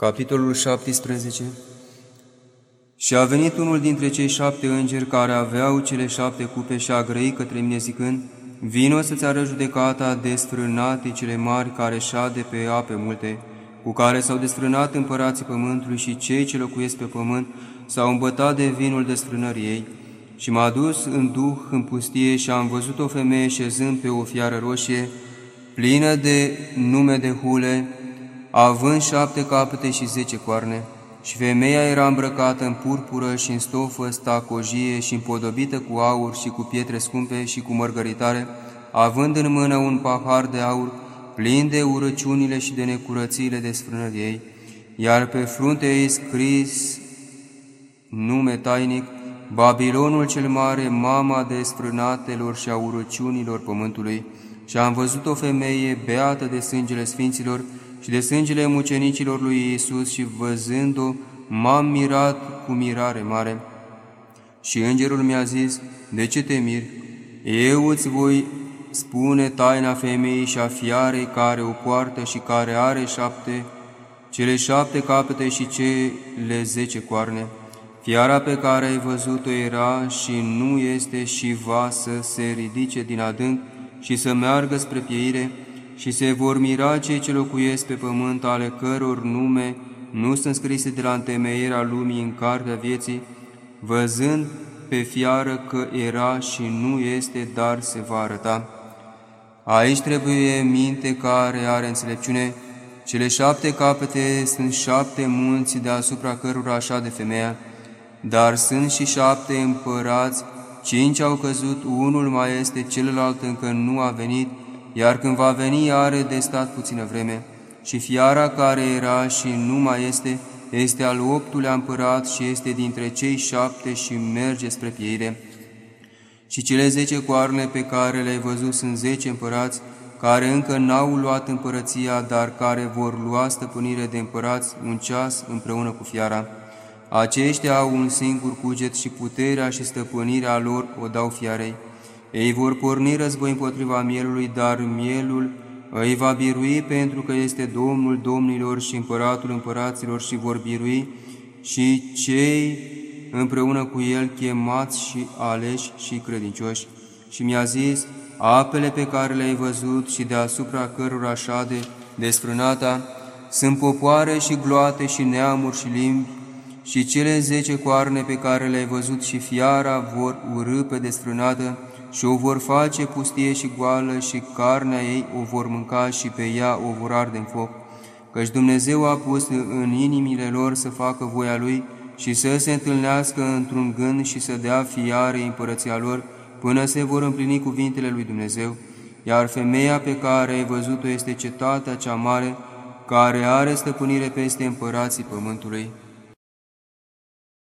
Capitolul 17 Și a venit unul dintre cei șapte îngeri care aveau cele șapte cupe și a grăit către mine zicând, Vino să-ți arăt judecata desfrânate cele mari care șade pe ape multe, cu care s-au desfrânat împărații pământului și cei ce locuiesc pe pământ s-au îmbătat de vinul desfrânării ei. Și m-a dus în duh în pustie și am văzut o femeie șezând pe o fiară roșie, plină de nume de hule, având șapte capete și zece coarne, și femeia era îmbrăcată în purpură și în stofă stacojie și împodobită cu aur și cu pietre scumpe și cu mărgăritare, având în mână un pahar de aur plin de urăciunile și de necurățiile de sfrânării ei, iar pe frunte ei scris nume tainic, Babilonul cel mare, mama desfrânatelor și a urăciunilor pământului, și am văzut o femeie beată de sângele sfinților, și de sângele mucenicilor lui Iisus și văzând-o, m-am mirat cu mirare mare. Și îngerul mi-a zis, de ce te miri? Eu îți voi spune taina femeii și a fiarei care o poartă și care are șapte, cele șapte capete și cele zece coarne. Fiara pe care ai văzut-o era și nu este și va să se ridice din adânc și să meargă spre pieire, și se vor mira cei ce locuiesc pe pământ, ale căror nume nu sunt scrise de la întemeierea lumii în cartea vieții, văzând pe fiară că era și nu este, dar se va arăta. Aici trebuie minte care are înțelepciune. Cele șapte capete sunt șapte munți deasupra cărora așa de femeia, dar sunt și șapte împărați, cinci au căzut, unul mai este, celălalt încă nu a venit, iar când va veni are de stat puțină vreme, și fiara care era și nu mai este, este al optulea împărat și este dintre cei șapte și merge spre pieire. Și cele zece coarne pe care le-ai văzut sunt zece împărați, care încă n-au luat împărăția, dar care vor lua stăpânire de împărați un ceas împreună cu fiara. Aceștia au un singur cuget și puterea și stăpânirea lor o dau fiarei. Ei vor porni război împotriva mielului, dar mielul îi va birui pentru că este Domnul domnilor și împăratul împăraților și vor birui și cei împreună cu el chemați și aleși și credincioși. Și mi-a zis, apele pe care le-ai văzut și deasupra cărora șade desfrânata, sunt popoare și gloate și neamuri și limbi, și cele zece coarne pe care le-ai văzut și fiara vor urâ pe desfrânată, și o vor face pustie și goală și carnea ei o vor mânca și pe ea o vor arde în foc, căci Dumnezeu a pus în inimile lor să facă voia Lui și să se întâlnească într-un gând și să dea fiare împărăția lor, până se vor împlini cuvintele lui Dumnezeu, iar femeia pe care ai văzut-o este cetatea cea mare, care are stăpânire peste împărații pământului.